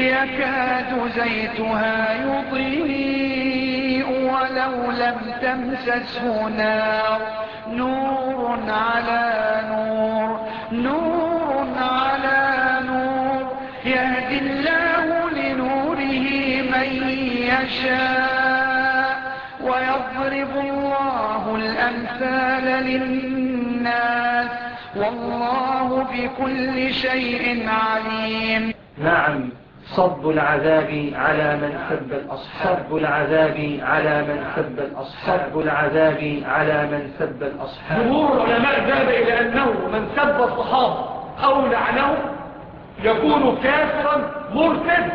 يكاد زيتها يضيء ولو لم تمسسه نار. نور على نور نور على نور. يهدي الله لنوره من يشاء. ويضرب الله الأمثال للناس. والله بكل شيء عليم. نعم. صب العذاب على من سب الأصحاب العذاب على من سب الأصحاب العذاب على من سب الأصحاب جمهور العلماء ذهب إلى أنه من سب الصحابة أو لعنه يكون كافرا مرتد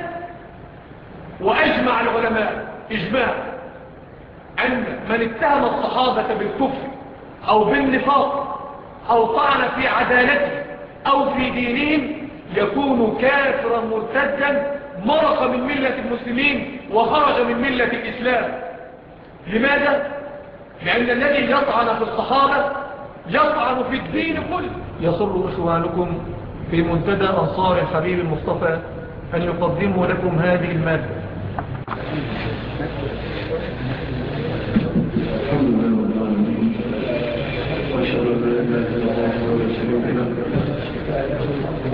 وأجمع العلماء إجماع أن من اتهم الصحابة بالكفر أو بالنفاق أو طعن في عدالته أو في دينهم يكون كافرا مرتدا مرق من ملة المسلمين وخرج من ملة الإسلام. لماذا؟ لأن الذي يطعن في الصحابة يطعن في الدين كله. يصر إخوانكم في منتدى أنصار الحبيب المصطفى أن يقدموا لكم هذه المادة.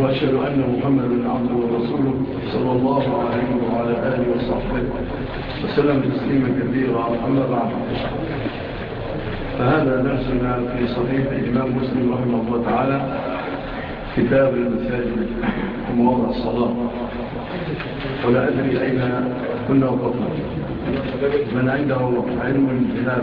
وأشهد أن محمد عبده ورسوله صلى الله عليه وعلى آله وصحبه وسلم تسليما كبيرا أما بعد. فهذا درسنا في صحيح الإمام مسلم رحمه الله تعالى كتاب المساجد ومواضع الصلاة. ولا أدري أين كنا وقفنا. من عنده علم إلى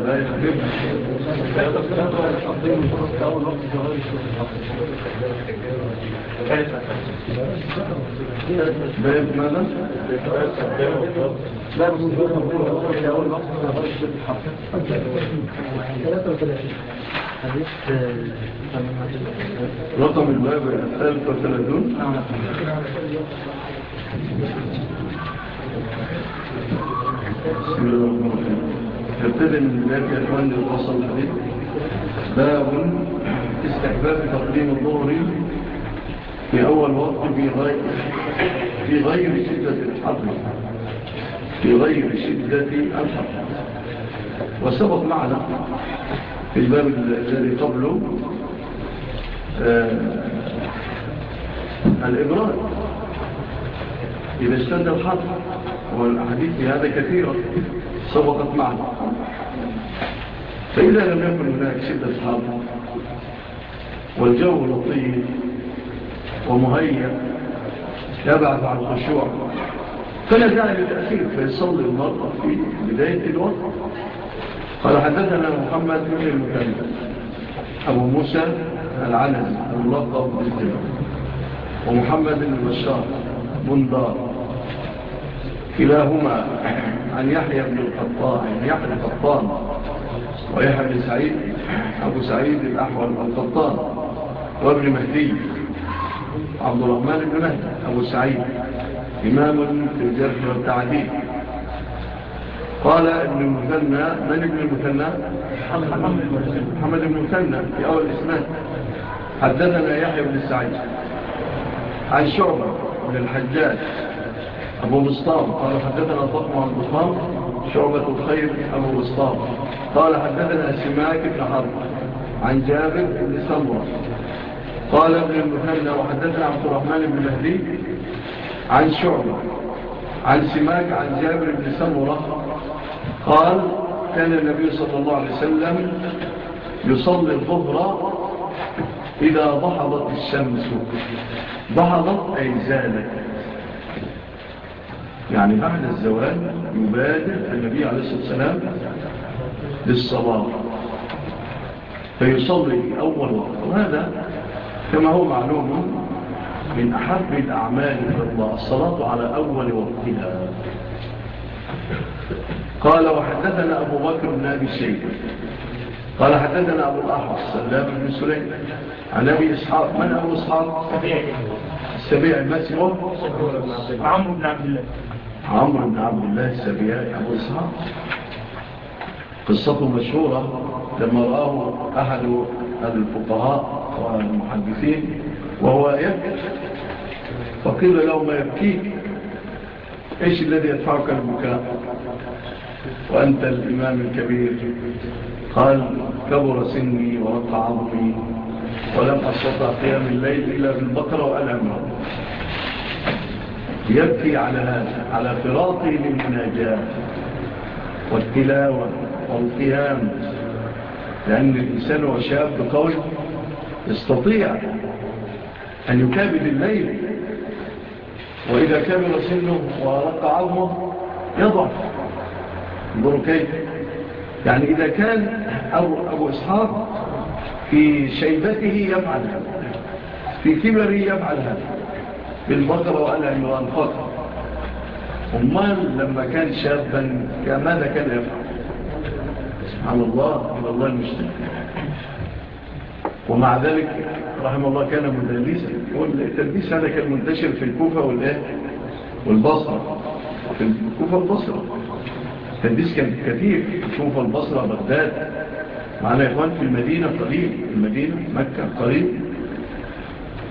رقم الباب الثالث وثلاثون بسم الله الرحمن الرحيم ابتدئ من الباب يا اخواني الفصل الحديث باب استحباب تقديم الظهر في اول وقت في غير في غير شده الحر في غير شده الحر وسبق معنا في الباب الذي قبله الإبراد إذا اشتد الحر والأحاديث بهذا كثيرا سبقت معنا فإذا لم يكن هناك شدة صحابة والجو لطيف ومهيئ يبعث عن خشوع فلا داعي لتأخير فيصلي المرأة في بداية الوقت. قال حدثنا محمد بن المكلم أبو موسى العنز الملقب بالجنة ومحمد بن بشار بندار كلاهما عن يحيى بن القطان يحيى القطان ويحيى بن سعيد أبو سعيد الأحول القطان وابن مهدي عبد الرحمن بن مهدي أبو سعيد إمام في الجرح والتعديل. قال ابن المثنى من ابن المثنى؟ محمد بن المثنى في أول إسمان حدثنا يحيى بن سعيد عن شعبة بن الحجاج أبو بسطام قال حدثنا الضخم عن بطام شعبة الخير أبو بسطام قال حدثنا سماك بن حرب عن جابر بن سمرة. قال ابن المثنى وحدثنا عبد الرحمن بن مهدي عن شعبة عن سماك عن جابر بن سمرة. قال كان النبي صلى الله عليه وسلم يصلي الظهر إذا ضحضت الشمس. ضحضت أي زالت. يعني بعد الزواج يبادر النبي عليه الصلاة والسلام للصلاة فيصلي أول وقت. وهذا كما هو معلوم من أحب الأعمال في الله الصلاة على أول وقتها. قال وحدثنا أبو بكر بن أبي سيد. قال حدثنا أبو الأحوص سلام بن سليم عن أبي إسحاق. من أبو إسحاق؟ سبيع المسيح. عمرو بن عبد الله. عمرو عبد الله السبيعي أبو إسحاق. قصته مشهورة لما رآه أحد الفقهاء والمحدثين وهو يبكي. فقيل له ما يبكيك؟ إيش الذي يدفعك البكاء وأنت الإمام الكبير. قال كبر سني ورق عظمي ولم أستطع قيام الليل إلا بالبقرة وألعمها يبكي على هذا على فراقه للمناجاة والتلاوة والقيام. لأن الإنسان هو شاب قوي يستطيع أن يكابد الليل وإذا كبر سنه ورق عظمه يضعف. انظروا كيف. يعني إذا كان أبو, أبو إسحاق في شيبته يفعل هذا في كبره يفعل هذا. بالبقرة وقال عمران خاطر أمال لما كان شابا كماذا كان يفعل؟ سبحان الله على الله المشترك ومع ذلك رحم الله كان مدلسا. والتدليس هذا كان منتشر في الكوفة والبصرة. في الكوفة والبصرة. التدليس كان كثير في الكوفة والبصرة بغداد. معنا يا إخوان في المدينة قريب المدينة مكة قريب.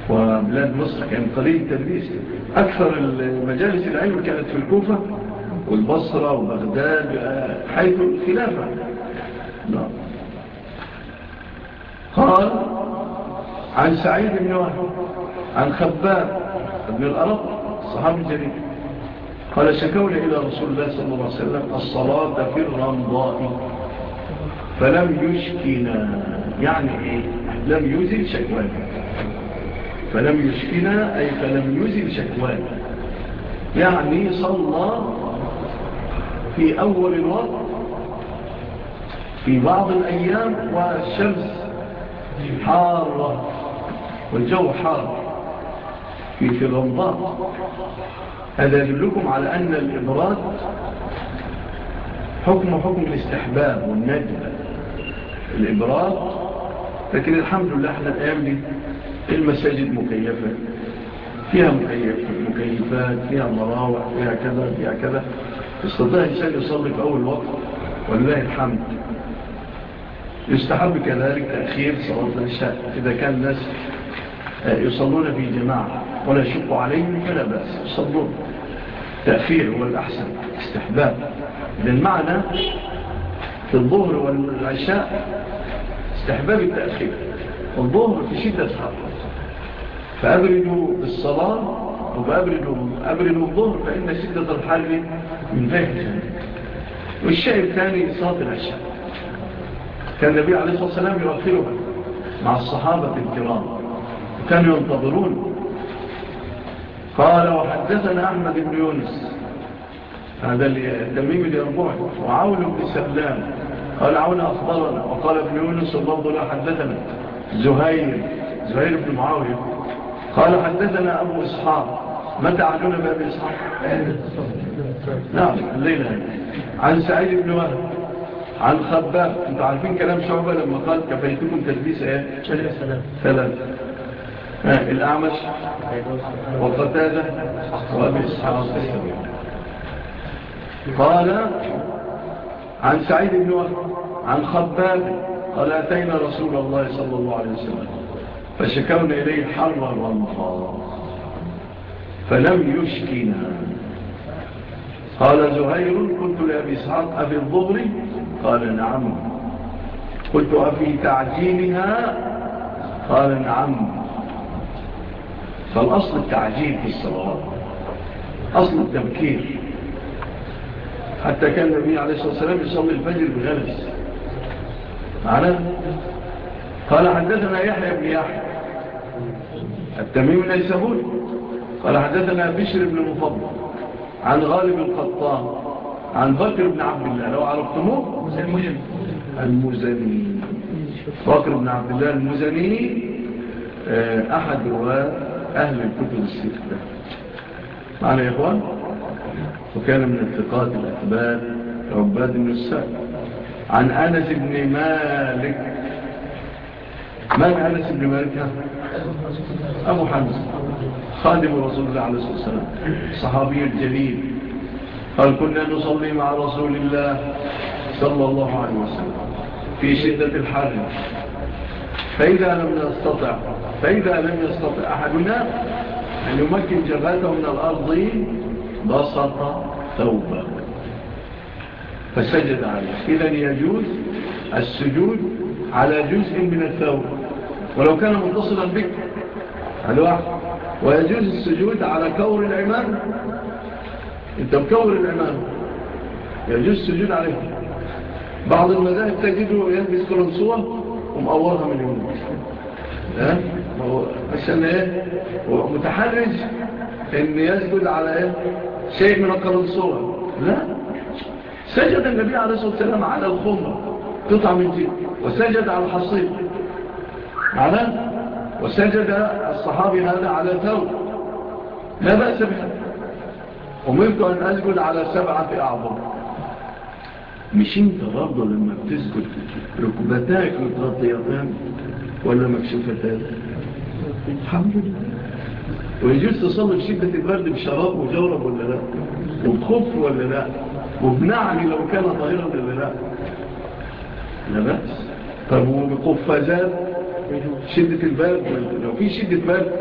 وبلاد مصر كان قليل التدريس أكثر المجالس العلم كانت في الكوفة والبصرة وبغداد حيث الخلافة نعم. قال عن سعيد بن وهب عن خباب بن الأرض الصحابي الجليل قال شكونا إلى رسول الله صلى الله عليه وسلم الصلاة في الرمضاء فلم يشكنا. يعني إيه؟ لم يزل شكوانها فلم يشكنا أي فلم يزل شكوانا يعني صلى في أول الوقت في بعض الأيام والشمس حارة والجو حار. في فغمضات هذا يدلكم على أن الإبراد حكم حكم الاستحباب والندب. الإبراد لكن الحمد لله إحنا الأيام دي المساجد مكيفة فيها مكيفات فيها مراوع فيها كذا فيها كذا. استطاع الإنسان يصلي في أول وقت ولله الحمد. يستحب كذلك تأخير صلاة العشاء. إذا كان الناس آه، يصلون في جماعة ولا يشق عليهم فلا بأس. يصلون. تأخير هو الأحسن استحباب. بالمعنى في الظهر والعشاء استحباب التأخير. الظهر في شدة حرب فأبردوا بالصلاة وأبردوا أبردوا الظهر فإن شدة الحر من فهي جانب والشيء الثاني صلاة العشاء. كان النبي عليه الصلاة والسلام يؤخرها مع الصحابة الكرام. كانوا ينتظرون. قال وحدثنا أحمد بن يونس. هذا التميمي اليربوعي وعون بن سلام قال عون أخبرنا وقال ابن يونس واللفظ له حدثنا. زهير. زهير بن معاوية. قال حدثنا أبو إسحاق. ما تعلون بأبي إسحاق؟ نعم الليلة عن سعيد بن وهب عن خباب. انت عارفين كلام شعبة لما قال كفيتكم تلبيس إيه؟ ثلاث. آه، الأعمش والقتادة وأبي إسحاق. قال عن سعيد بن وهب عن خباب قال أتينا رسول الله صلى الله عليه وسلم. فشكونا إليه الحر والمخاض فلم يشكنا. قال زهير قلت لأبي إسحاق أبي الضبر؟ قال نعم. قلت أفي تعجيبها قال نعم. فالأصل التعجيل في الصلاة أصل التبكير. حتى كان النبي عليه الصلاة والسلام يصلي الفجر بغلس معنا قال حدثنا يحيى بن يحيى. التميم النيسابوري قال حدثنا بشر بن مفضل عن غالب القطان عن بكر بن عبد الله. لو عرفتموه. المزني. بكر بن عبد الله المزني آه، أحد رواة أهل الكتب الستة. معنا يا إخوان. وكان من التقاط الأثبات عباد النساء عن أنس بن مالك من أنس بن مالك أبو حمزة خادم رسول الله عليه الصلاة والسلام صحابي الجليل. قال كنا نصلي مع رسول الله صلى الله عليه وسلم في شدة الحر فإذا لم نستطع فإذا لم يستطع أحدنا أن يمكن جبهته من الأرض بسط ثوبه. فسجد عليه. إذن يجوز السجود على جزء من الثوب. ولو كان متصلا بك. الواحد ويجوز السجود على كور العمام. انت مكور العمام. يجوز السجود عليه بعض المذاهب تجده يلبس كلمسوة ومقورها من يمين. ها؟ عشان إيه؟ متحرج ان يسجد على إيه؟ شيء من القلنصوة لا. سجد النبي عليه الصلاة والسلام على الخمر. قطع من جيب وسجد على الحصير على وسجد الصحابي هذا على ثوب. لا بأس بها أمرت أن أسجد على سبعة أعظم. مش أنت برضو لما بتسجد ركبتاك متغطيتان ولا مكشوفتان الحمد لله. ويجوز تصلي بشدة شدة البرد بشراب وجورب ولا لا؟ وبخف ولا لا؟ وبنعني لو كان طائرا ولا لا؟ لا بأس. طب وبقفازات شدة البرد لو في شدة برد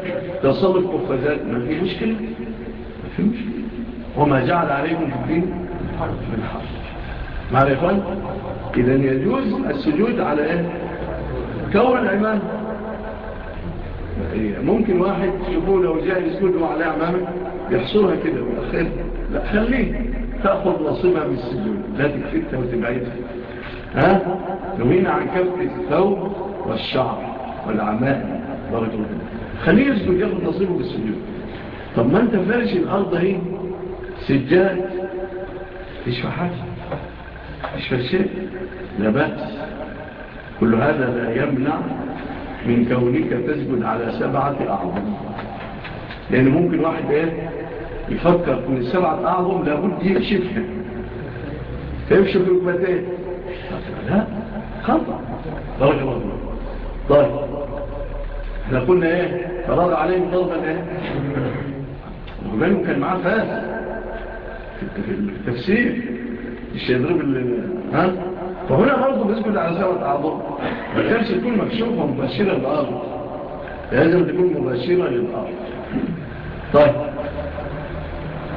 تصل القفازات ما في مشكلة؟ ما في مشكلة. وما جعل عليهم في الدين من حرف معرفة؟ إذن يجوز السجود على إيه؟ كون العمامة إيه، ممكن واحد يقول لو جاء يسجده على عمامة يحصرها كده ويأخذها لا خليه تأخذ نصيبها من السجود. لا تكفتها وتبعدها ها؟ نهينا عن كفت الثوب والشعر. والعماء الله خليه يسجد ياخد نصيبه في السجود. طب ما انت فارش الأرض اهي سجاد إيش حاجة إيش شيء لا باس كل هذا لا يمنع من كونك تسجد على سبعة أعظم. لأن ممكن واحد إيه يفكر إن السبعة أعظم لابد يكشفها فيكشف ركبتين. لا خطأ. درجة الله طيب. إحنا كنا إيه؟ فراد عليهم طلبا إيه؟ وبينهم كان معاه فاس. في التفسير. مش يضرب ها؟ فهنا برضه بالنسبة للعزاء والأعضاء. ما كانش تكون مكشوفه مباشره للارض لازم تكون مباشره للآرض. طيب.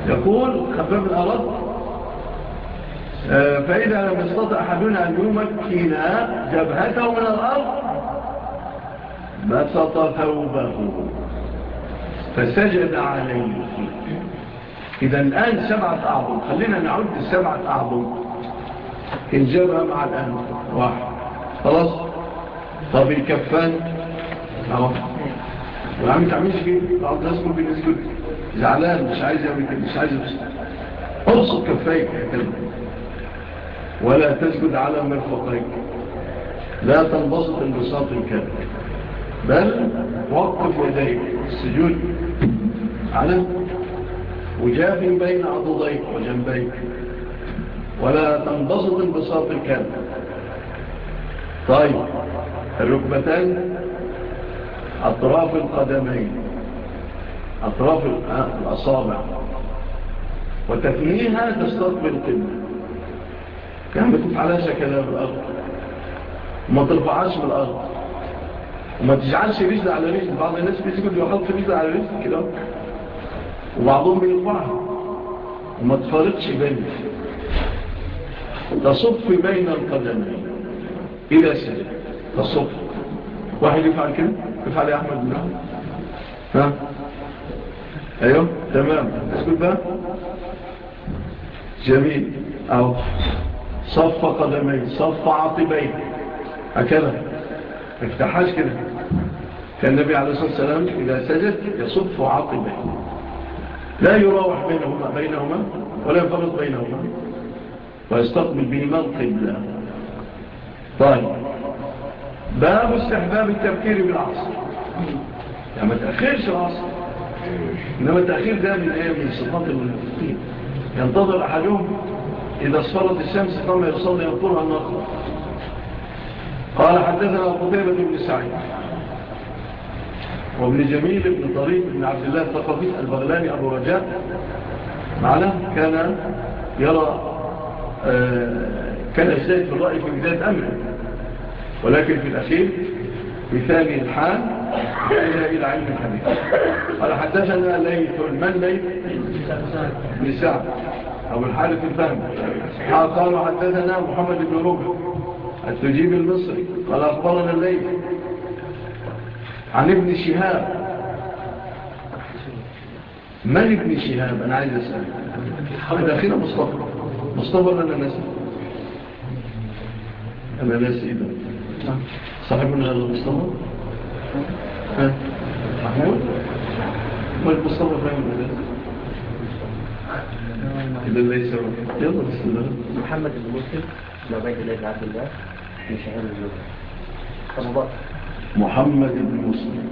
يقول خباب الأرض آه، فإذا لم يستطع أحدنا أن يمكن جبهته من الأرض بسط ثوبه فسجد عليه. إذا الآن سبعة أعظم خلينا نعد السبعة أعظم الجبهة مع الآن. واحد. خلاص؟ طب الكفان؟ أهو. يا عم تعملش بعض اقعد اسكت بالاسكت زعلان مش عايز يعمل كده مش عايز ابسط كفايك يا كلب. ولا تسجد على مرفقيك. لا تنبسط انبساط كبير بل وقف يديك السجود. على وجاف بين عضديك وجنبيك. ولا تنبسط انبساط الكامل طيب الركبتان أطراف القدمين. أطراف آه، الأصابع. وتثنيها تستقبل قمة كان بتفعلهاش كلام بالأرض. ما ترفعهاش بالأرض. وما تجعلش رجل على رجل بعض الناس بيسكت يحط رجل على رجل كده وبعضهم بيقبعها وما تفارقش بينه تصف بين القدمين إذا سلم تصف واحد يفعل كده يفعل يا أحمد بن أحمد ها؟ أيوه تمام. اسكت بقى جميل اهو صف قدمين صف عاطبين هكذا افتحاش كده كان النبي عليه الصلاة والسلام إذا سجد يصف عقبه لا يراوح بينهما, بينهما ولا ينفرط بينهما. ويستقبل بهما القبلة طيب. باب استحباب التبكير بالعصر. يعني ما تأخيرش العصر. إنما التأخير ده من أيام من صفات المنافقين. ينتظر أحدهم إذا اصفرت الشمس قام يصلي ينطرها النقر قال حدثنا قتيبة بن سعيد. وابن جميل ابن طريق ابن عبد الله الثقفي البغلاني أبو رجاء معنا كان يرى آه، كان الشيء في الرأي في بداية أمره. ولكن في الأخير في ثاني الحال كان إلى علم الحديث. قال حدثنا ليث من ليث لسعب أو الحالة الفهم. قال حدثنا محمد بن ربع التجيب المصري. قال أخبرنا الليث. عن ابن شهاب. من ابن شهاب؟ أنا عايز أسأل. حمد أخينا مصطفى. مصطفى أنا ناسي؟ أنا ناسي. إيه ده؟ صاحبنا مصطفى ها؟ محمود؟ ما المصطفى فاهم ناسي؟ إيه إذا ليس يلا بسم الله. محمد المسلم لو بيت الله عبد الله. مش عارف. رمضان محمد بن مسلم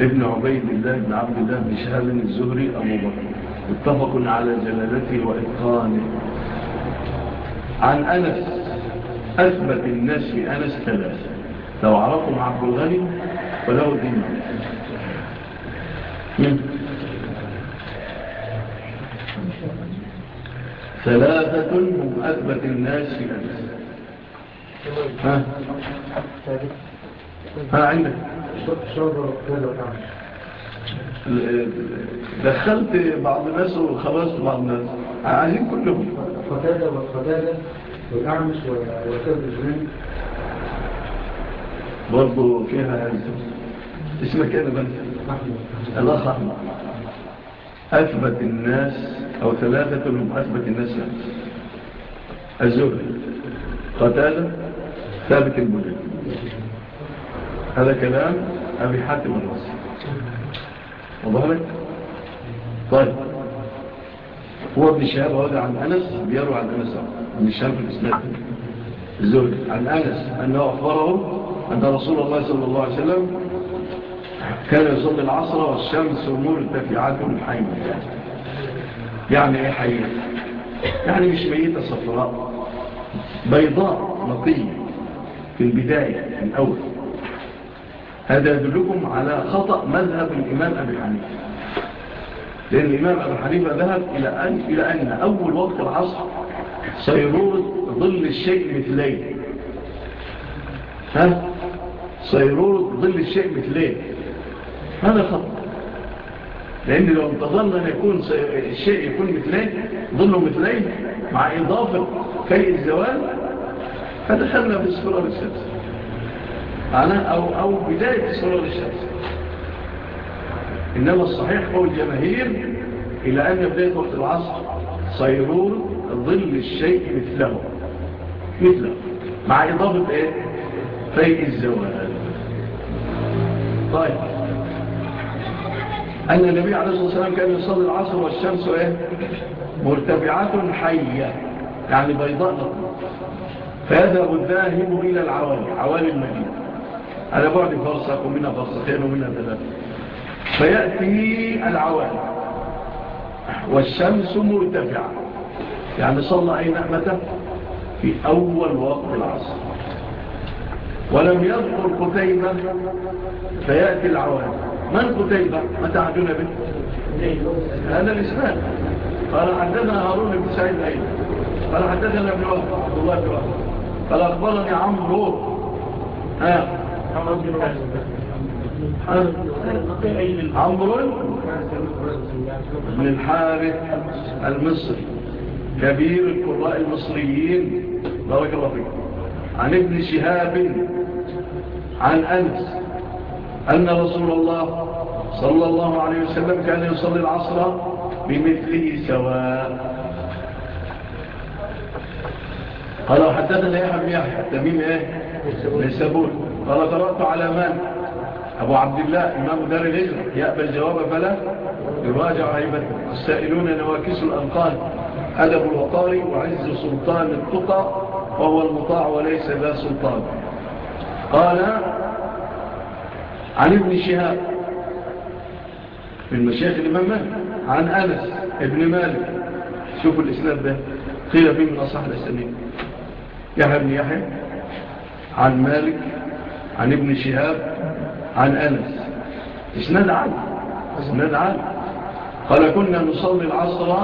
ابن عبيد الله بن عبد الله بن شهاب الزهري أبو بكر اتفق على جلالته وإتقانه عن أنس أثبت الناس في أنس ثلاثة۔ لو عرفهم عبد الغني ولو دين ثلاثة هم أثبت الناس في أنس۔ ها؟ عندك. دخلت بعض الناس وخلصت بعض الناس. عايزين كلهم. فتاده وفتاده والأعمش والكلب جنين برضو فيها اسمك أنا بنت الله أحمد. أثبت الناس أو ثلاثة من أثبت الناس يعني. الزهري قتالة ثابت البجد هذا كلام أبي حاتم النصر وظهرك طيب. هو ابن شهاب هذا عن أنس بيروا عن أنس. ابن شهاب في الإسلام الزوج عن أنس أنه أخبره أن رسول الله صلى الله عليه وسلم كان يصلي العصر والشمس مرتفعات حيمة يعني إيه حيمة يعني مش ميتة صفراء بيضاء نقية في البداية الأول. هذا يدلكم على خطأ مذهب الإمام أبي حنيفة. لأن الإمام أبي حنيفة ذهب إلى أن, إلى أن أول وقت العصر سيرورة ظل الشيء مثلين. ها؟ سيرورة ظل الشيء مثلين. هذا خطأ. لأن لو انتظرنا أن يكون الشيء يكون مثلين ظله مثلين مع إضافة كي الزوال فدخلنا في السفرة بالسلسة على أو, أو بداية صلاة الشمس. إنما الصحيح هو الجماهير إلى أن بداية وقت العصر صيرون ظل الشيء مثله. مثله. مع إضافة إيه؟ فيء الزوال. طيب. أن النبي عليه الصلاة والسلام كان يصلي العصر والشمس إيه؟ مرتبعة حية يعني بيضاء لطمة فيذهب الذاهب إلى العوالي عوالي المدينة. على بعد فرصق ومنها فرصقين ومنها ثلاثة. فيأتي العوالم. والشمس مرتفعة. يعني صلى أي نعمة؟ في أول وقت العصر. ولم يذكر قتيبة فيأتي العوالم. من قتيبة؟ ما تعدون به؟ هذا الإسلام. قال حدثنا هارون بن سعيد أيضا. قال حدثنا ابن وهب عبد الله بن وهب. قال أخبرني عمرو. ها. عمرو بن الحارث المصري كبير القراء المصريين. بارك الله فيك. عن ابن شهاب عن أنس أن رسول الله صلى الله عليه وسلم كان يصلي العصر بمثله سواء. قال حدثنا يا حبيح التميم إيه؟ لسابول قال قرأت على من؟ أبو عبد الله إمام دار الهجرة. يأبى الجواب فلا يراجع عيبا السائلون نواكس الأنقال أدب الوقار وعز سلطان التقى وهو المطاع وليس ذا سلطان. قال عن ابن شهاب. من مشايخ الإمام مالك. عن أنس ابن مالك. شوفوا الإسلام ده. قيل فيه من أصح الإسلامين يحيى بن يحيى. عن مالك. عن ابن شهاب عن أنس. اسناد عالي اسناد عالي قال كنا نصلي العصر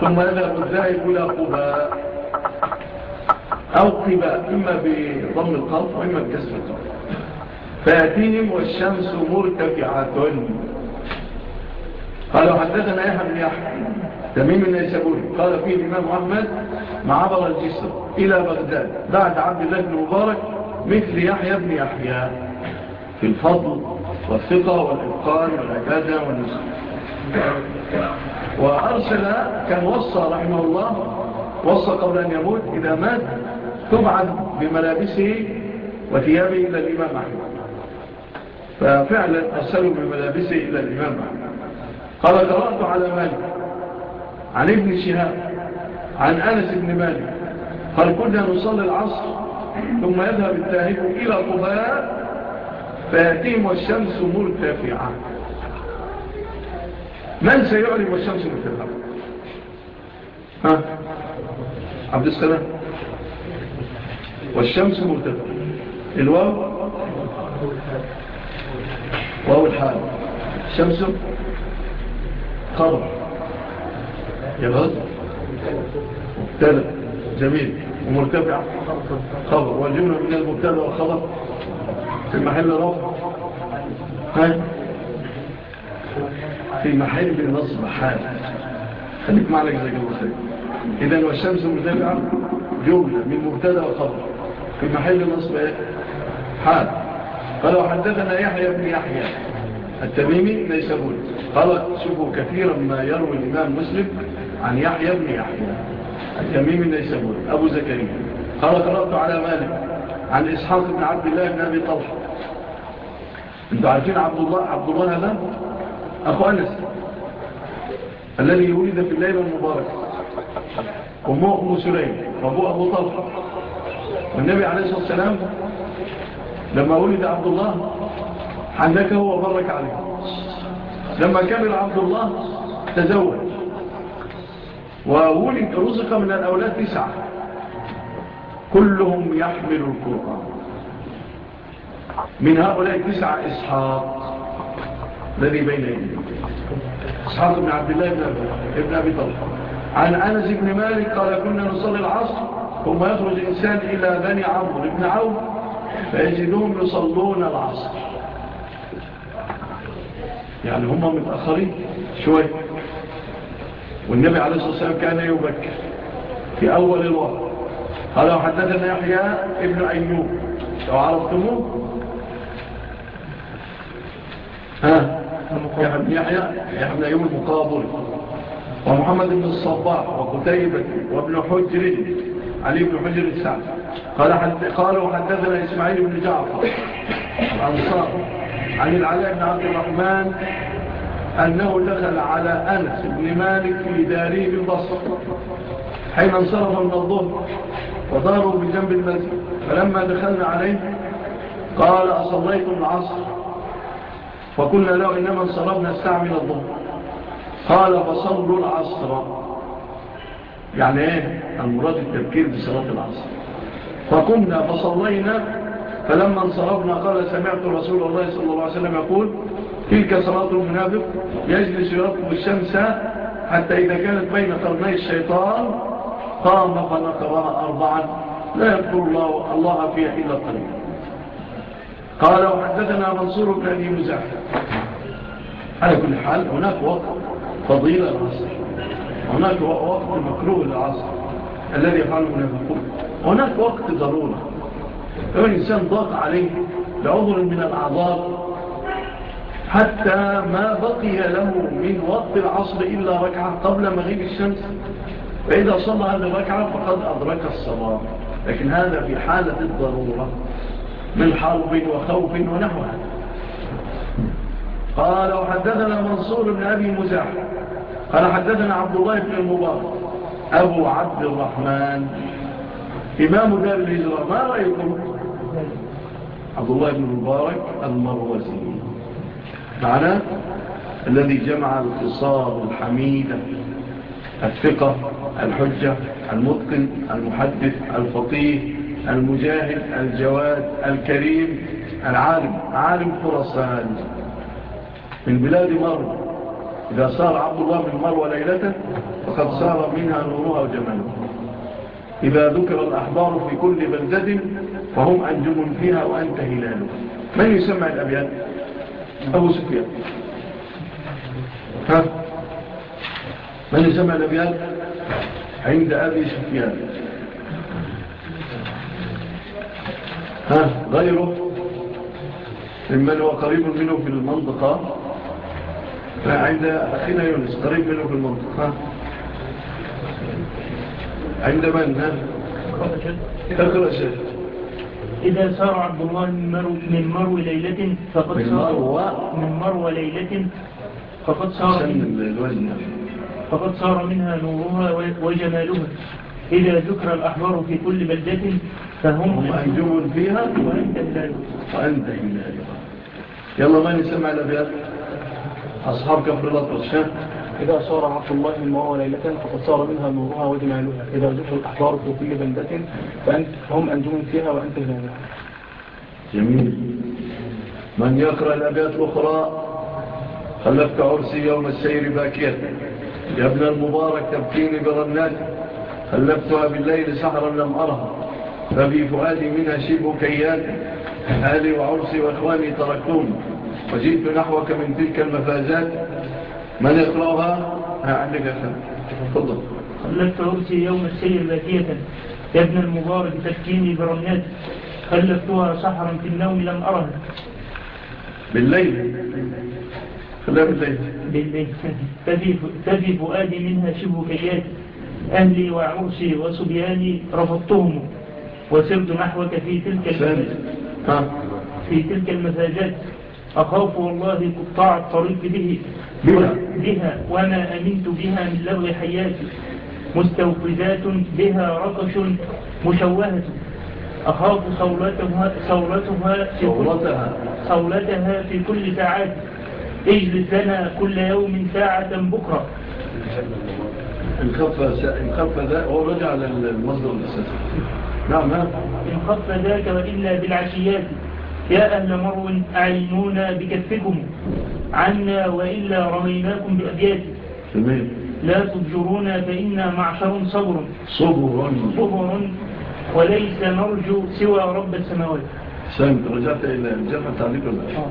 ثم يذهب الذائب إلى قباء أو قباء إما بضم القلب وإما بكسر القلب فيأتيهم والشمس مرتفعة. قال وحدثنا يحيى بن يحيى تميم النيسابوري قال فيه الإمام محمد معبر الجسر إلى بغداد بعد عبد الله بن مبارك مثل يحيى بن يحيى. في الفضل والثقة والإبقان والعبادة والنسخ وأرسل كان وصى رحمه الله وصى قبل أن يموت إذا مات تبعد بملابسه وثيابه إلى الإمام أحمد. ففعلا أرسلوا بملابسه إلى الإمام أحمد. قال قرأت على مالك عن ابن شهاب عن أنس بن مالك قال كنا نصلي العصر ثم يذهب التاهب إلى طباء فيأتيهم الشمس مرتفعة. من سيعلم الشمس مرتفعة؟ ها؟ عبد السلام. والشمس مرتفعة. الواو؟ واو الحال. شمس قبر يا غزر مبتلى. جميل. ومرتفعة خبر. والجملة من المبتدى والخبر. في محل رفع. في محل نصب حال. خليك معلك زي جلوسك إذن والشمس مرتفعة. جملة من مبتدى وخبر في محل نصب حال. قالوا حدثنا يحيى بن يحيى. التميمي ليس بول قال شوفوا كثيرا ما يروي الإمام مسلم عن يحيى بن يحيى. التميمي النيسابوري أبو زكريا. قال قرأت على مالك عن إسحاق بن عبد الله بن أبي طلحة. أنت عارفين عبد الله عبد الله هذا؟ أخو أنس. الذي ولد في الليلة المباركة أمه أم سليم. وأبوه أبو طلحة. والنبي عليه الصلاة والسلام لما ولد عبد الله حنكه وبرك عليه. لما كبر عبد الله تزوج. وولد رزق من الأولاد تسعة. كلهم يحمل القرآن. من هؤلاء تسعة إسحاق. الذي بين يديه. إسحاق بن عبد الله بن أبي طلق عن أنس بن مالك قال كنا نصلي العصر ثم يخرج إنسان إلى بني عمر بن عوف فيجدهم يصلون العصر. يعني هم متأخرين شوية. والنبي عليه الصلاة والسلام كان يبكر في أول الوقت. قال وحدثنا يحيى ابن أيوب. لو عرفتموه؟ ها؟ يحيى ابن أيوب المقابل. ومحمد بن الصباح وقتيبة وابن حجر علي بن حجر السعد. قال قالوا حددنا إسماعيل بن جعفر الأنصار عن العلاء بن عبد الرحمن أنه دخل على أنس بن مالك في داره بالبصر حين انصرف من الظهر وضاروا بجنب المسجد. فلما دخلنا عليه قال أصليتم العصر؟ فقلنا له إنما انصرفنا الساعة من الظهر. قال فصلوا العصر. يعني إيه؟ المراد التبكير بصلاة العصر. فقمنا فصلينا فلما انصرفنا قال سمعت رسول الله صلى الله عليه وسلم يقول تلك صلاة المنافق يجلس يرقب الشمس حتى إذا كانت بين قرني الشيطان قام فنقرى أربعا. لا يذكر الله الله في إلا قليلا. قال وحدثنا منصور بن أبي مزاحة على كل حال هناك وقت فضيل العصر. هناك وقت مكروه العصر الذي يفعله المنافقون. هناك وقت ضرورة. فمن ضاق عليه بعضر من الأعضاء حتى ما بقي له من وقت العصر إلا ركعة قبل مغيب الشمس. فإذا صلى هذا الركعة فقد أدرك الصلاة. لكن هذا في حالة الضرورة. من حرب وخوف ونحوها قال وحدثنا منصور بن أبي مزاح. قال حدثنا عبد الله بن المبارك. أبو عبد الرحمن. إمام دار الهجرة. ما رأيكم؟ عبد الله بن المبارك المروزي. معنا الذي جمع الاتصال الحميدة الثقة الحجة المتقن المحدث الفقيه المجاهد الجواد الكريم العالم عالم خرسان من بلاد مروة. إذا صار عبد الله من مروة ليلته فقد صار منها نورها وجمالها. إذا ذكر الأحبار في كل بلدة فهم أنجم فيها وأنت هلال. من يسمع الأبيات؟ أبو سفيان من سمع نبيان عند أبي سفيان ها غيره ممن هو قريب منه في المنطقة۔ عند أخينا يونس قريب منه في المنطقة۔ عند من؟ ها؟ اقرأ إذا سار عبد الله من مرو, من مرو ليلة فقد سار من مرو ليلة فقد سار من فقد سار منها نورها وجمالها. إذا ذكر الأحبار في كل بلدة فهم أنجو فيها؟ وأنت هلالها وأنت هلالها يلا ما نسمع الأبيات؟ أصحاب كفر الله شاك إذا صار عبد الله المرأة ليلة فقد صار منها نورها وجمالها إذا زفت الأحبار في كل بلدة فأنت هم أنجم فيها وأنت هنا جميل. من يقرأ الأبيات الأخرى خلفت عرسي يوم السير باكية؟ يا ابن المبارك تبكيني بغنات خلفتها بالليل سحرا لم أرها؟ ففي فؤادي منها شيب بكيات أهلي وعرسي وإخواني تركون. وجئت نحوك من تلك المفازات. من يقرأها؟ عندك يا سلام تفضل. خلفت أرسي يوم السير باكية يا ابن المبارك تكيني برنات خلفتها سحرا في النوم لم أرها. بالليل. خلها بالليل. بالليل. تبي فؤادي منها شبه كيات أهلي وعرسي وصبياني رفضتهم. وسرت نحوك في تلك في تلك المساجات أخاف والله قطاع الطريق به. بها وما أمنت بها من لغو حياتي. مستوفزات بها رقش مشوهة. أخاف صولتها, صولتها, في صولتها. صولتها في كل ساعات. اجلس لنا كل يوم ساعة بكرة. انخف ذا هو رجع للمصدر الأساسي. نعم،, نعم انخف ذاك وإلا بالعشيات. يا أهل مرو أعينونا بكثكم عنا وإلا رميناكم بأبيات لا تبجرون فإنا معشر صبر. صبر. صبر. وليس نرجو سوى رب السماوات. سامي رجعت إلى الجنة تعليق ولا آه.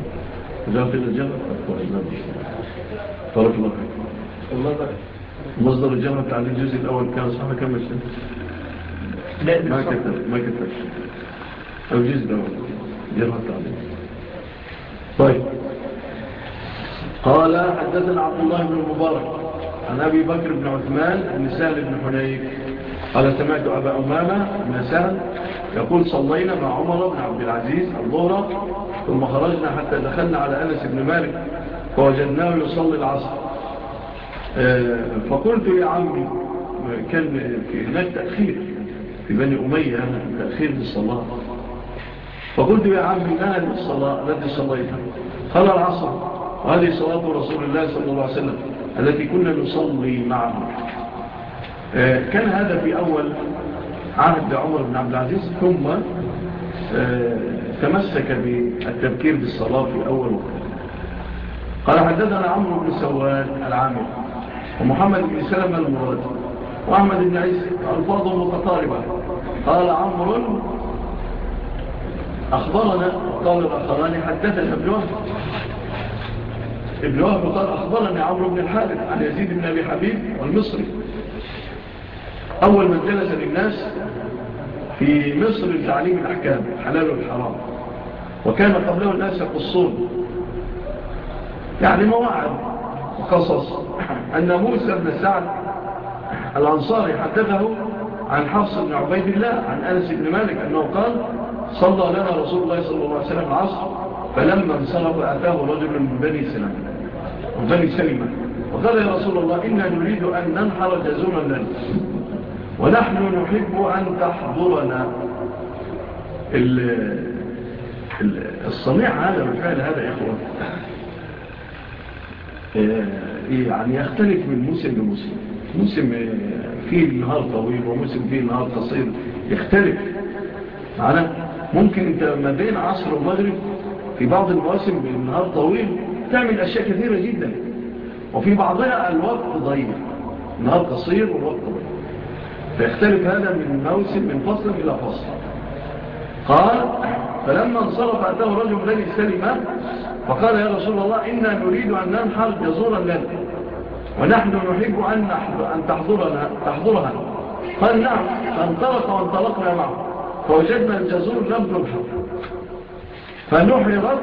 رجعت إلى الجنة طرف طيب، الله الله بقى مصدر الجنة تعليق الجزء الأول. كان صحنا كم السنة لا ما كتب ما كتب أو جزء الأول. جنة تعليق. طيب. قال حدثنا عبد الله بن المبارك عن أبي بكر بن عثمان بن سهل بن حنيك قال سمعت أبا أمامة بن سهل يقول صلينا مع عمر بن عبد العزيز الظهرة ثم خرجنا حتى دخلنا على أنس بن مالك فوجدناه يصلي العصر. آه، فقلت يا عمي كان في هناك تأخير في بني أمية تأخير للصلاة فقلت يا عمي ما هذه الصلاة التي صليتها قال العصر. وهذه صلاة رسول الله صلى الله عليه وسلم التي كنا نصلي معه. آه، كان هذا في أول عهد عمر بن عبد العزيز ثم آه، تمسك بالتبكير بالصلاة في أول وقت. قال حدثنا عمرو بن سوال العامل ومحمد بن سلم المراد وأحمد بن عيسى ألفاظ متطاربة. قال عمر أخبرنا قال الأخراني حدثنا ابن وهب. ابن وهب قال أخبرني عمرو بن الحارث عن يزيد بن أبي حبيب والمصري. أول من جلس للناس في مصر لتعليم الأحكام الحلال والحرام. وكان قبله الناس يقصون. يعني مواعد وقصص. أن موسى بن سعد الأنصاري حدثه عن حفص بن عبيد الله عن أنس بن مالك أنه قال صلى لنا رسول الله صلى الله عليه وسلم العصر فلما انصرف أتاه رجل من بني سلام وذلك سلمة وقال يا رسول الله إنا نريد أن ننحر جزوما لنا. ونحن نحب أن تحضرنا. الصنيع هذا بالفعل هذا يا إخوان. آه، يعني يختلف من موسم لموسم. موسم آه، فيه النهار طويل وموسم فيه النهار قصير. يختلف. معنا ممكن أنت ما بين عصر ومغرب في بعض المواسم النهار طويل تعمل أشياء كثيرة جدا. وفي بعضها الوقت ضيق نهار قصير والوقت ضيق فيختلف هذا من موسم من فصل إلى فصل. قال فلما انصرف أتاه رجل بني سلمة فقال يا رسول الله إنا نريد أن ننحر جزورا لنا ونحن نحب أن, أن تحضرنا تحضرها. قال نعم. فانطلق وانطلقنا معه. فوجدنا الجزور لم تنحر. فنحرت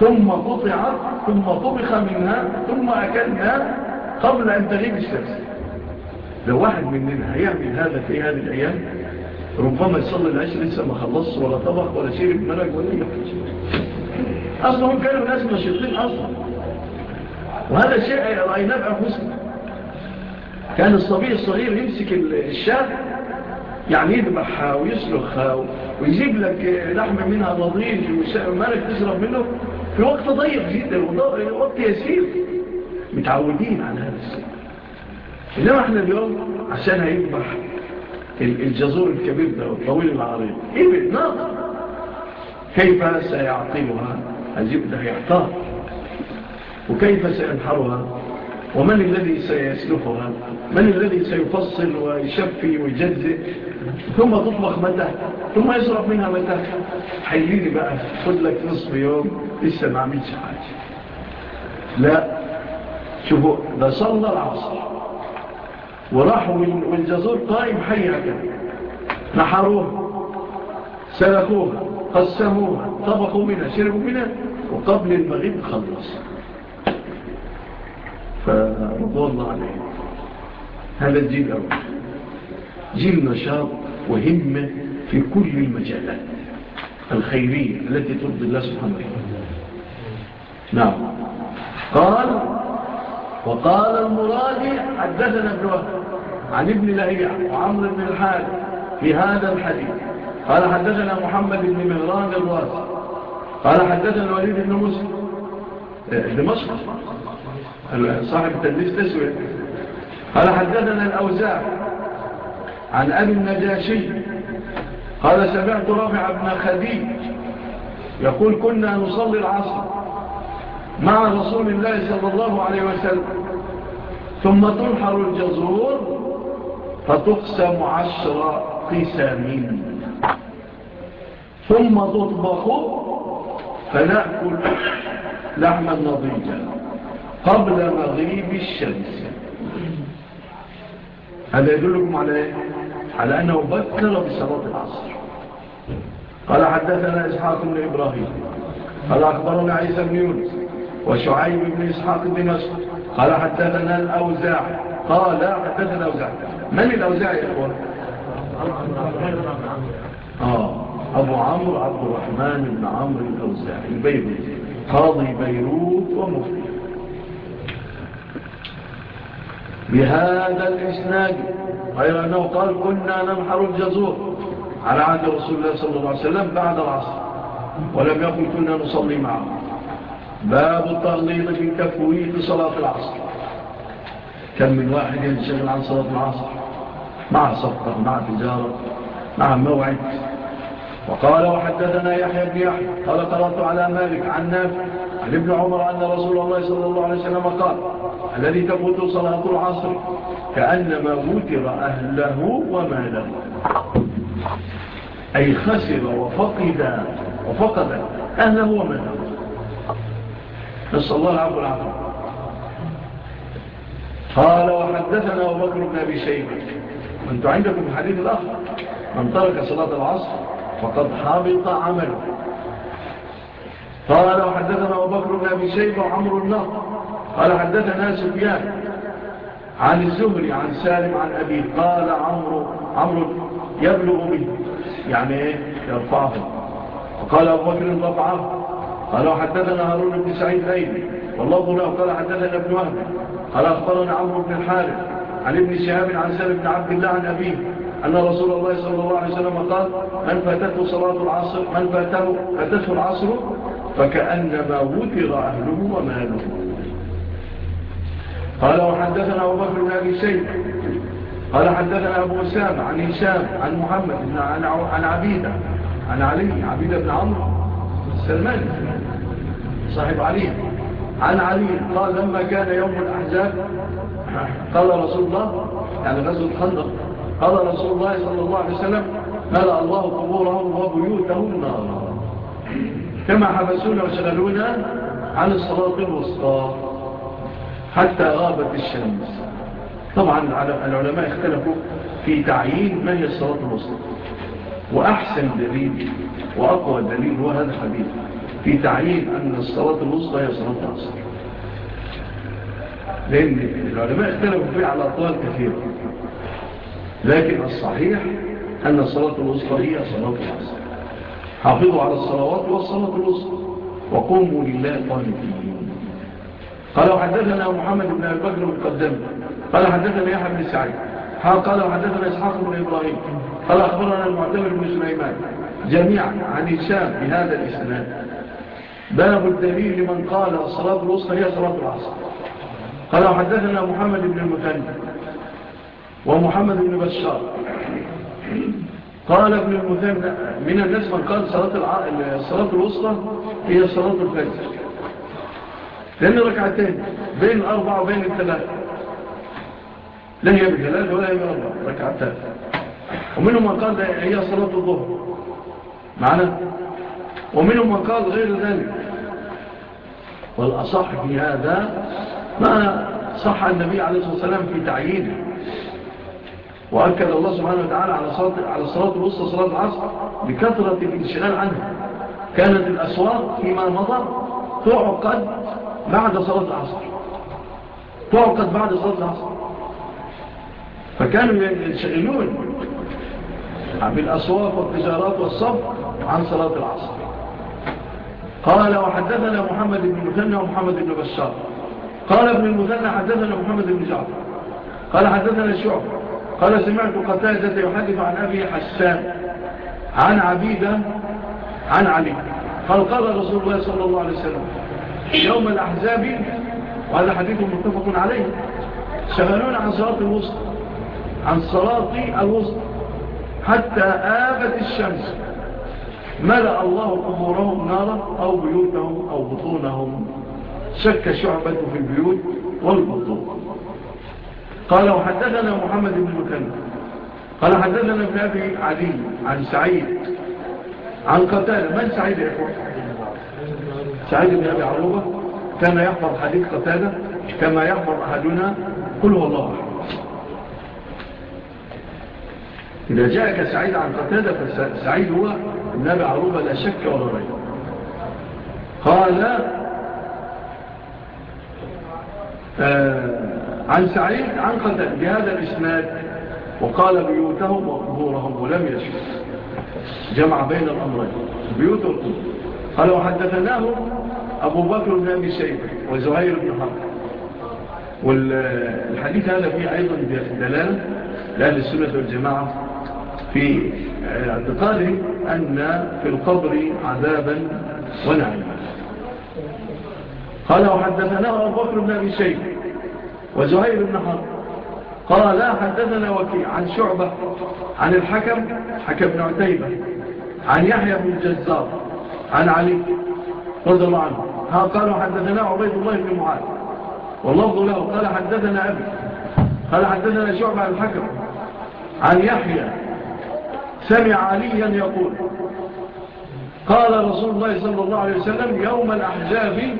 ثم قطع ثم طبخ منها ثم أكلنا قبل أن تغيب الشمس. لو واحد مننا هيعمل هذا في هذه الأيام ربما يصلي العشر لسه ما خلص ولا طبخ ولا شرب ملك ولا يفتش أصلا هم كانوا ناس نشيطين أصلا. وهذا شيء رأيناه بأنفسنا كان الصبي الصغير يمسك الشاب يعني يذبحها ويسلخها ويجيب لك لحمة منها نضيج وملك تشرب منه. في وقت ضيق طيب جدا وقت يسير. متعودين على هذا الشيء إنما إحنا اليوم عشان هيكبر الجزور الكبير ده والطويل العريض. إيه إبن ناقر كيف سيعطيها الزبدة ده يعطاه وكيف سينحرها؟ ومن الذي سيسلفها من الذي سيفصل ويشفي ويجزئ؟ ثم تطبخ متى ثم يصرف منها متى حييني بقى خد لك نصف يوم لسه ما عملتش حاجة. لا شوفوا ده صلى العصر وراحوا من والجزور قائم حي هكذا نحروها سلكوها قسموها طبخوا منها شربوا منها وقبل المغيب خلص. فرضو الله عليه. هذا الجيل أول جيل نشاط وهمة في كل المجالات الخيرية التي ترضي الله سبحانه وتعالى. نعم. قال وقال المرادي حدثنا ابن وهب عن ابن لهيع وعمر بن الحال في هذا الحديث. قال حدثنا محمد بن مهران الواسع. قال حدثنا الوليد بن مسلم. آه، دمشق. صاحب التدريس تسوي قال حدثنا الأوزاع عن أبي النجاشي قال سمعت رافع بن خديج يقول كنا نصلي العصر مع رسول الله صلى الله عليه وسلم ثم تنحر الجزور فتقسم عشر قسامين ثم تطبخ فنأكل لحم النضيجة قبل مغيب الشمس. هذا يدلكم على إيه على أنه بكر بصلاة العصر. قال حدثنا إسحاق بن إبراهيم. قال أخبرنا عيسى بن يونس وشعيب بن إسحاق بن نصر. قال حدثنا الأوزاع. قال حدثنا الأوزاع. من الأوزاع يا إخوان؟ آه أبو عمرو عبد الرحمن بن عمرو الأوزاع البيروت قاضي بيروت ومفتي. بهذا الإسناد غير أنه قال كنا نمحر الجزور. على عهد رسول الله صلى الله عليه وسلم بعد العصر ولم يقل كنا نصلي معه. باب التغليظ في تفويت صلاة العصر. كم من واحد ينشغل عن صلاة العصر؟ مع صفقة مع تجارة مع موعد. وقال وحدثنا يحيى بن يحيى قال قرأت على مالك عن نافع عن ابن عمر أن رسول الله صلى الله عليه وسلم قال الذي تفوت صلاة العصر كأنما وتر أهله وماله. أي خسر وفقد وفقد أهله وماله. نسأل الله العفو العبد قال وحدثنا أبو بكر بن أبي شيبة. وأنتم عندكم الحديث الآخر. من ترك صلاة العصر فقد حبط عمله. قال وحدثنا أبو بكر بن أبي شيبة وعمر النهر قال حدثنا سفيان عن الزهري عن سالم عن أبي قال عمرو عمرو يبلغ منه. يعني إيه؟ يرفعه. وقال أبو بكر رفعه. قال وحدثنا هارون بن سعيد ليلي والله له قال حدثنا ابن وهب. قال أخبرنا عمرو بن الحارث عن ابن شهاب عن سالم بن عبد الله عن أبيه أن رسول الله صلى الله عليه وسلم قال من فاتته صلاة العصر من فاته فاتته العصر فكأنما وطر أهله وماله. قال وحدثنا أبو بكر بن أبي سيد قال حدثنا أبو سام عن هشام عن محمد عن عبيدة عن علي عبيدة بن عمرو السلمان صاحب علي. عن علي قال لما كان يوم الأحزاب قال رسول الله يعني غزو الخندق قال رسول الله صلى الله عليه وسلم ملأ الله قبورهم وبيوتهم نارا. كما حبسونا وشغلونا عن الصلاة الوسطى حتى غابت الشمس. طبعا العلماء اختلفوا في تعيين ما هي الصلاة الوسطى وأحسن دليل وأقوى دليل هو هذا الحديث في تعيين أن الصلاة الوسطى هي صلاة العصر. لأن العلماء اختلفوا فيه على أطوال كثيرة لكن الصحيح أن الصلاة الوسطى هي صلاة العصر. حافظوا على الصلوات والصلاة الوسطى وقوموا لله قانتين. قال حدثنا محمد بن البكر المقدم. قال حدثنا يحيى بن سعيد. قال حدثنا إسحاق بن إبراهيم. قال أخبرنا المعتمر بن سليمان جميعا عن هشام بهذا الإسناد. باب الدليل لمن قال الصلاة الوسطى هي صلاة العصر. قال حدثنا محمد بن المثنى ومحمد بن بشار. قال ابن المثنى من الناس من قال صلاة الع... الصلاة الوسطى هي صلاة الفجر. لأن ركعتين بين الأربعة وبين الثلاثة. لا هي بجلال ولا هي بأربعة ركعتين ومنهم من قال هي صلاة الظهر. معنا ومنهم من قال غير ذلك. والأصح في هذا ما صح النبي عليه الصلاة والسلام في تعيينه. وأكد الله سبحانه وتعالى على صلاة على الصلاة الوسطى صلاة العصر بكثرة الانشغال عنها كانت الأسواق فيما مضى تعقد بعد صلاة العصر. تعقد بعد صلاة العصر. فكانوا ينشغلون بالأسواق والتجارات والصف عن صلاة العصر. قال وحدثنا محمد بن المثنى ومحمد بن بشار. قال ابن المثنى حدثنا محمد بن جعفر. قال حدثنا الشعب قال سمعت قتادة يحدث عن أبي حسان عن عبيدة عن علي. قال قال رسول الله صلى الله عليه وسلم يوم الأحزاب وهذا حديث متفق عليه. سألون عن صلاة الوسط عن صلاة الوسط حتى آبت الشمس. ملأ الله قبورهم نارا أو بيوتهم أو بطونهم. شك شعبة في البيوت والبطون. قال وحدثنا محمد بن مكان قال حدثنا ابن أبي علي عن سعيد. عن قتال من سعيد يحفظ سعيد بن أبي عروبة. كان يحفظ حديث قتالة كما يحفظ أحدنا. قل هو الله. إذا جاءك سعيد عن قتادة فسعيد هو ابن أبي عروبة. لا شك ولا ريب. قال آه عن سعيد عن خندق بهذا الإسناد وقال بيوتهم وقبورهم ولم يشف جمع بين الأمرين. بيوت القبور. قال وحدثناه أبو بكر بن أبي سيد وزهير بن حق والحديث هذا فيه أيضا دلالة لأهل السنة والجماعة في آه، اعتقاله أن في القبر عذابا ونعيما. قال وحدثناه أبو بكر بن أبي سيد وزهير بن حرب. قال حدثنا وكي عن شعبة عن الحكم حكم بن عتيبة عن يحيى بن الجزار عن علي رضي الله عنه. قالوا حدثنا عبيد الله بن معاذ. والله له قال حدثنا أبي. قال حدثنا شعبة عن الحكم عن يحيى. سمع عليا يقول قال رسول الله صلى الله عليه وسلم يوم الأحزاب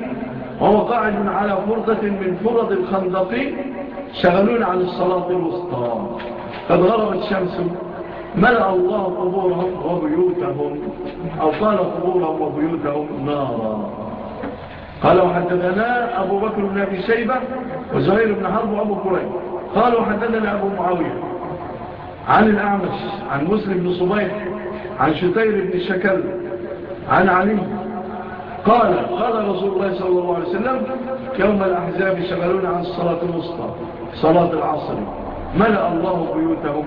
وهو قاعد على فرضة من فرض الخندق شغلون عن الصلاة الوسطى. قد غربت الشمس ملأ الله قبورهم وبيوتهم أو قال قبورهم وبيوتهم نارا. قالوا حدثنا أبو بكر بن أبي شيبة وزهير بن حرب وأبو كريم قالوا حدثنا أبو معاوية عن الأعمش عن مسلم بن صبيح عن شتير بن شكل عن علي قال قال رسول الله صلى الله عليه وسلم يوم الأحزاب شغلون عن الصلاة الوسطى صلاة العصر ملأ الله بيوتهم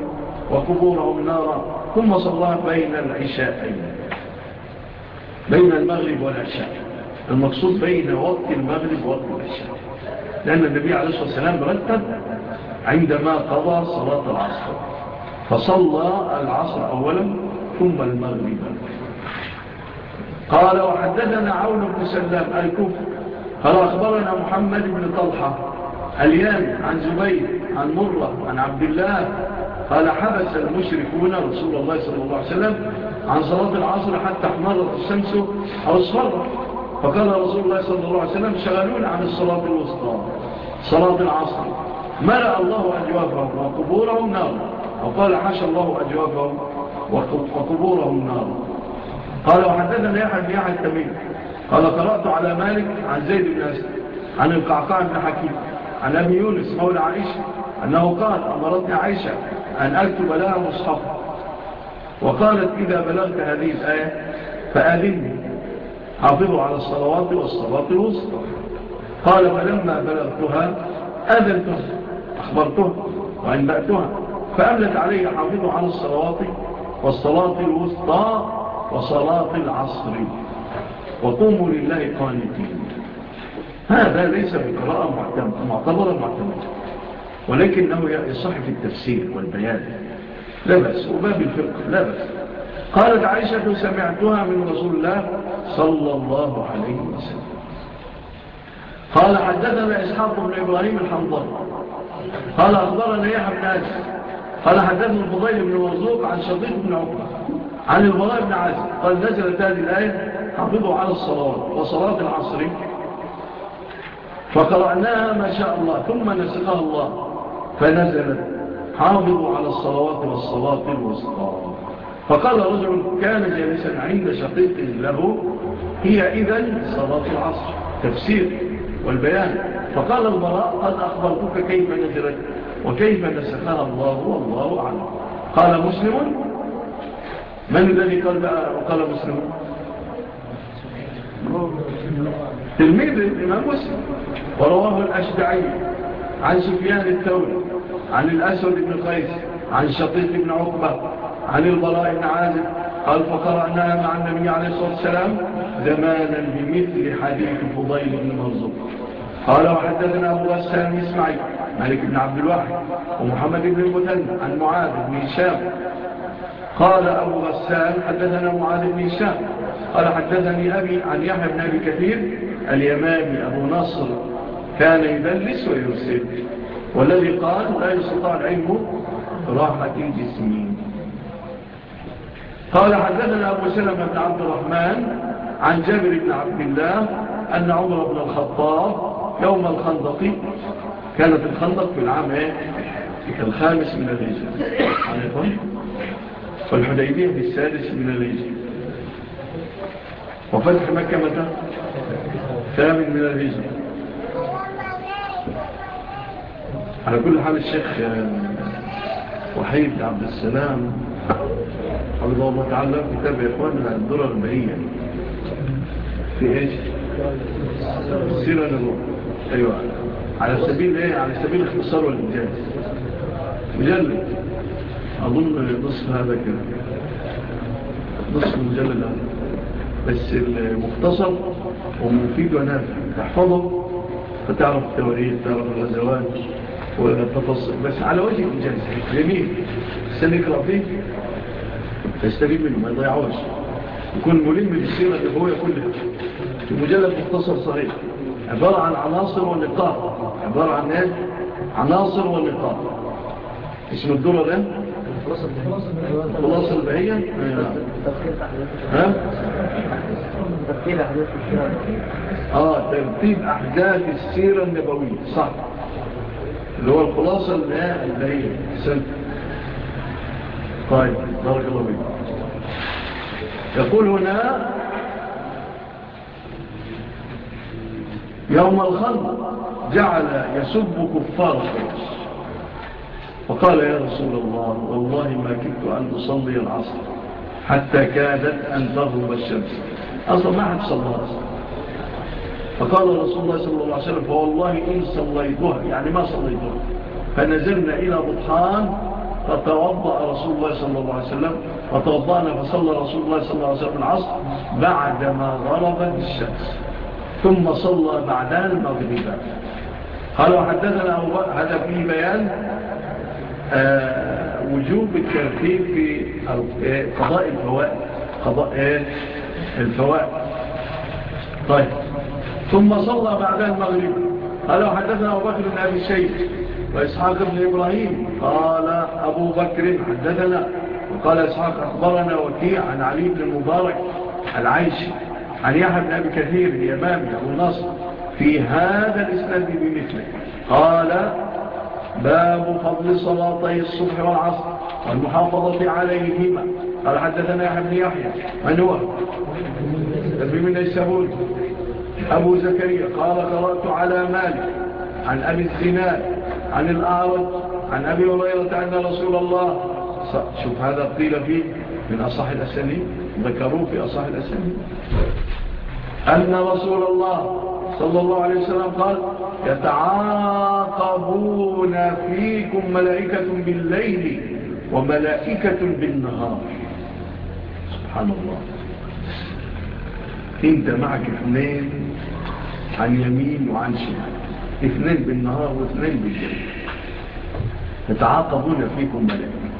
وقبورهم نارا ثم صلى بين العشاءين بين المغرب والعشاء. المقصود بين وقت المغرب ووقت العشاء. لأن النبي عليه الصلاة والسلام رتب عندما قضى صلاة العصر فصلى العصر أولا ثم المغرب. قال وحدثنا عون بن سلام الكفر قال أخبرنا محمد بن طلحة اليان عن زبيل عن مرة عن عبد الله. قال حبس المشركون رسول الله صلى الله عليه وسلم عن صلاة العصر حتى احمرت الشمس أو اصفرت. فقال رسول الله صلى الله عليه وسلم شغلون عن الصلاة الوسطى. صلاة العصر. ملأ الله أجوافهم وقبورهم نار وقال حاشا الله أجوافهم وقبورهم نار قال وحدثنا يحيى بن يحيى التميمي. قال قرأت على مالك عن زيد بن أسد عن القعقاع بن حكيم عن أبي يونس مولى عائشة أنه قال أمرتني عائشة أن أكتب لها مصحفا وقالت إذا بلغت هذه الآية فآذني حافظوا على الصلوات والصلاة الوسطى. قال فلما بلغتها آذنتها أخبرتها وأنبأتها فأملت علي حافظوا على الصلوات والصلاة الوسطى وصلاة العصر. وقوموا لله قانتين. هذا ليس بقراءة معتبرة معتمدة. ولكنه يصح في التفسير والبيان. لا بس وباب الفقه لا بس قالت عائشة سمعتها من رسول الله صلى الله عليه وسلم. قال حدثنا إسحاق بن إبراهيم الحنظر قال أخبرنا يا بن قال حدثنا الفضيل بن مرزوق عن شقيق بن عقبة. عن البراء بن عازم قال نزلت هذه الآية حافظوا على الصلاة وصلاة العصر. فقرأناها ما شاء الله ثم نسقها الله فنزلت حافظوا على الصلوات والصلاة الوسطى. فقال رجل كان جالسا عند شقيق له هي إذن صلاة العصر تفسير والبيان. فقال البراء قد أخبرتك كيف نزلت وكيف نسخها الله والله أعلم. قال مسلم من الذي قال بقى وقال مسلم؟ تلميذ الإمام مسلم. ورواه الأشدعي عن سفيان التولي عن الأسود بن قيس عن شقيق بن عقبة عن البراء بن عازم قال فقرأناها مع النبي عليه الصلاة والسلام زمانا بمثل حديث فضيل بن مرزوق قال وحدثنا أبو السلام إسماعيل مالك بن عبد الواحد ومحمد بن المتن عن معاذ بن هشام قال أبو غسان حدثنا معاذ بن سام قال حدثني أبي عن يحيى بن أبي كثير اليمامي أبو نصر كان يدلس ويرسل والذي قال لا يستطاع العلم راحة الجسمين قال حدثنا أبو سلمة بن عبد الرحمن عن جابر بن عبد الله أن عمر بن الخطاب يوم الخندق كانت الخندق في العام الخامس من الهجرة. عليكم؟ والحديبية في السادس من الهجرة. وفتح مكة متى؟ ثامن من الهجرة. على كل حال الشيخ وحيد عبد السلام حفظه الله تعالى كتاب يا إخواننا الدرى البعية في إيش؟ سيرة نبوة أيوه. على سبيل إيه؟ على سبيل الاختصار والإنجاز. مجلد. أظن نصف هذا كده نصف المجلد هذا بس المختصر ومفيد ونافع تحفظه فتعرف التواريخ تعرف الغزوات والتفاصيل. بس على وجه الجنس جميل. سنقرأ فيه تستفيد منه ما يضيعوش. يكون ملم بالسيرة الهوية كلها المجلد مختصر صحيح. عبارة عن عناصر ونقاط عبارة عن إيه؟ عناصر ونقاط اسم الدورة ده؟ خلاص البهية ها ترتيب أحداث السيرة آه ترتيب أحداث السيرة النبوية. صح اللي هو الخلاصة البهية سلم طيب بارك الله بك يقول هنا يوم الخلق جعل يسب كفار قريش فقال يا رسول الله والله ما كنت أن أصلي العصر حتى كادت أن تغرب الشمس. أصلا ما حد صلى فقال رسول الله صلى الله عليه وسلم فوالله إن صليتها يعني ما صليتها. فنزلنا إلى بطحان فتوضأ رسول الله صلى الله عليه وسلم فتوضأنا فصلى رسول الله صلى الله عليه وسلم العصر بعدما غربت الشمس. ثم صلى بعدها المغربة قال وحدثنا هذا في بيان آه، وجوب الترتيب في آه، قضاء الفوائد. قضاء إيه؟ الفوائد. طيب. ثم صلى بعدها المغرب. قال حدثنا أبو بكر بن أبي الشيخ وإسحاق بن إبراهيم. قال أبو بكر حدثنا. وقال إسحاق أخبرنا وكيع عن علي بن المبارك العيشي عن يحيى بن أبي كثير اليمامي أبو نصر في هذا الإسلام بمثله. قال باب فضل صلاتي الصبح والعصر والمحافظة عليهما. قال حدثنا يا بن يحيى. من هو؟ تبي من السبول أبو زكريا. قال قرأت على مالك عن أبي الزناد عن الآرض عن أبي هريرة أن رسول الله شوف هذا قيل فيه من أصح الأسلين ذكروه في أصح الأسلين أن رسول الله صلى الله عليه وسلم قال يتعاقبون فيكم ملائكة بالليل وملائكة بالنهار. سبحان الله. انت معك اثنين عن يمين وعن شمال. اثنين بالنهار واثنين بالليل. يتعاقبون فيكم ملائكة.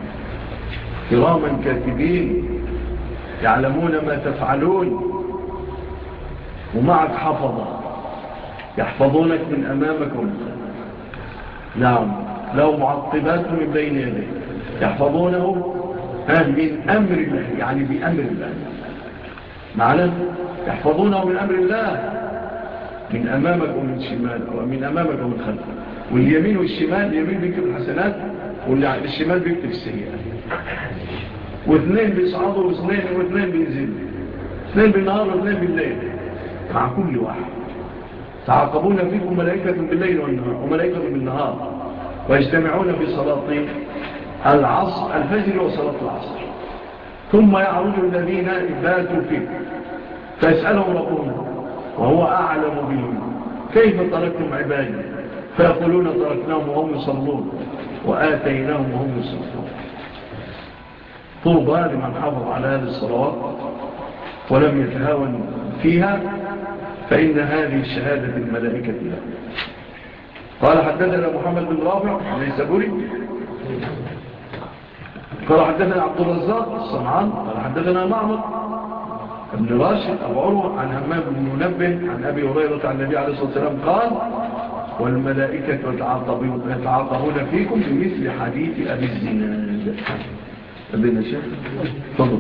كراما كاتبين يعلمون ما تفعلون. ومعك حفظة. يحفظونك من أمامكم نعم. لو معقبات من بين يديه يحفظونه من أمر الله يعني بأمر الله. معنى يحفظونه من أمر الله من أمامك ومن شمال ومن أمامك ومن خلفك. واليمين والشمال اليمين بيكتب الحسنات والشمال بيكتب السيئات. واثنين بيصعدوا واثنين واثنين بينزلوا. اثنين بالنهار واثنين بالليل. مع كل واحد. تعاقبون فيكم ملائكة بالليل والنهار وملائكة بالنهار ويجتمعون في صلاة العصر الفجر وصلاة العصر. ثم يعرج الذين باتوا فيه فيسألهم ربهم وهو أعلم بهم. كيف تركتم عبادي؟ فيقولون تركناهم وهم يصلون وآتيناهم وهم يصلون. طوبى لمن حفظ على هذه الصلوات ولم يتهاون فيها. فإن هذه شهادة الملائكة له. قال حدثنا محمد بن رافع ليس بوري قال حدثنا عبد الرزاق الصنعان. قال حدثنا معمر ابن راشد أبو عروة عن همام بن منبه عن أبي هريرة عن النبي عليه الصلاة والسلام قال والملائكة يتعاطبون فيكم بمثل حديث أبي الزناد. أبي النشاء تفضل.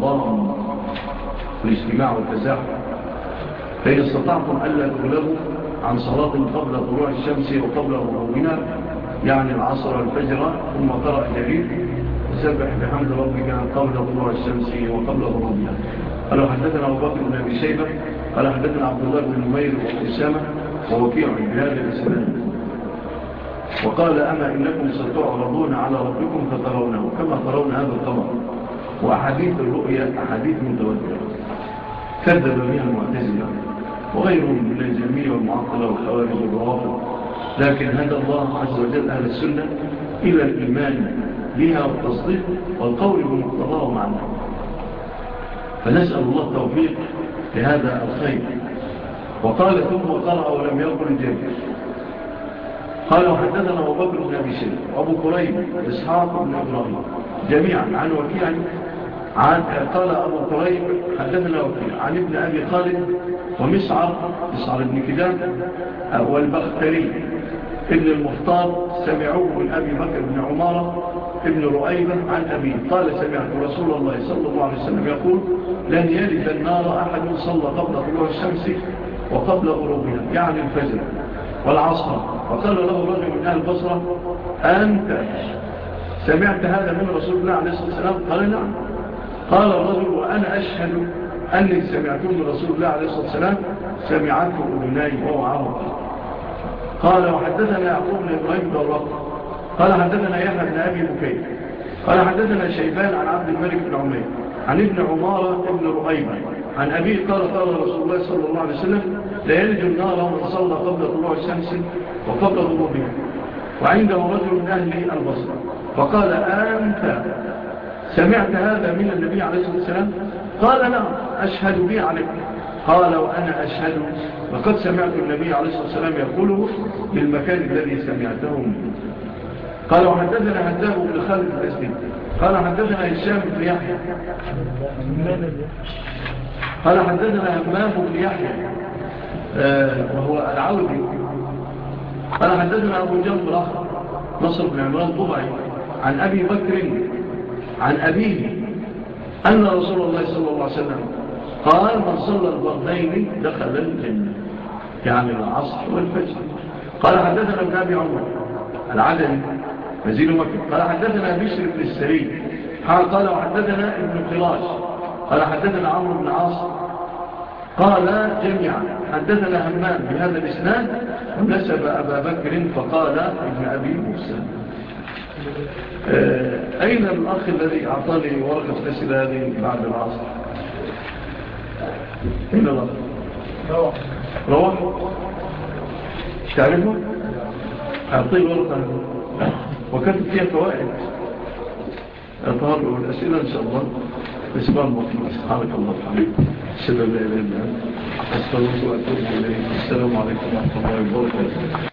رمضان والاجتماع والتزاحم. فإن استطعتم ألا تغلبوا عن صلاة قبل طلوع الشمس وقبل غروبنا يعني العصر الفجر ثم قرأ جليل سبح بحمد ربك قبل طلوع الشمس وقبل غروبنا قال حدثنا أبو بكر بن أبي شيبة قال حدثنا عبد الله بن نمير وإسامة ووكيع بهذا الإسلام وقال أما إنكم ستعرضون على ربكم فترونه كما ترون هذا القمر. وأحاديث الرؤية أحاديث متوترة كذب بها المعتزلة. وغيرهم من الجميع والمعطلة والخوارج والروافض. لكن هدى الله عز وجل أهل السنة إلى الإيمان بها والتصديق والقول بمقتضاه معنا. فنسأل الله التوفيق لهذا الخير. وقال ثم قرأ ولم يقل جابر قال وحدثنا أبو بكر بن أبي سلم وأبو كريم إسحاق بن إبراهيم. جميعا عن وكيع عن قال أبو قريب حدثنا عن ابن أبي خالد ومسعر مسعر بن كدام آه، والبختري ابن المختار سمعوه من أبي بكر بن عمارة ابن رؤيبة عن أبي قال سمعت رسول الله صلى الله عليه وسلم يقول لن يلف النار أحد صلى قبل طلوع الشمس وقبل غروبها. يعني الفجر والعصر. وقال له رجل من أهل البصرة أنت سمعت هذا من رسول الله عليه الصلاة والسلام؟ قال نعم. قال الرجل وأنا أشهد أني سمعته من رسول الله عليه الصلاة والسلام سمعته أبناي وهو عرض. قال وحدثنا يعقوب بن إبراهيم قال حدثنا يحيى بن أبي بكير. قال حدثنا شيبان عن عبد الملك بن عمير عن ابن عمارة ابن رؤيمة عن أبي قال قال رسول الله صلى الله عليه وسلم لا يلج النار من صلى قبل طلوع الشمس وقبل ضروبها وعنده رجل من أهل البصر فقال أنت سمعت هذا من النبي عليه الصلاة والسلام. قال نعم أشهد بي عليك. قال وأنا أشهد. وقد سمعت النبي عليه الصلاة والسلام يقوله في المكان الذي سمعته منه قال وحدثنا هداه بن خالد الأسلم قال حدثنا هشام بن يحيى. قال حدثنا همام بن يحيى. آه، وهو العودي. قال حدثنا أبو جنب الأخر نصر بن عمران طبعي عن أبي بكر عن أبيه أن رسول الله صلى الله عليه وسلم قال من صلى الضغنين دخل الجنة يعني العصر والفجر. قال حدثنا ابن أبي عمر العدن مزيل مكة قال حدثنا بشر بن السري قال وحدثنا ابن قراش. قال حدثنا عمرو بن عاصر قال جميعا حدثنا همام بهذا الإسناد ونسب أبا بكر فقال ابن أبي موسى. آه، أين الأخ الذي أعطاني ورقة فاسل هذه بعد العصر؟ أين الأخ؟ روح. روح تعرفه؟ أعطيه ورقة. وكتب فيها فوائد. أطار الأسئلة إن شاء الله. بسبب المطلوب سبحانك الله الحبيب السلام عليكم ورحمة الله اليه السلام عليكم ورحمة الله وبركاته.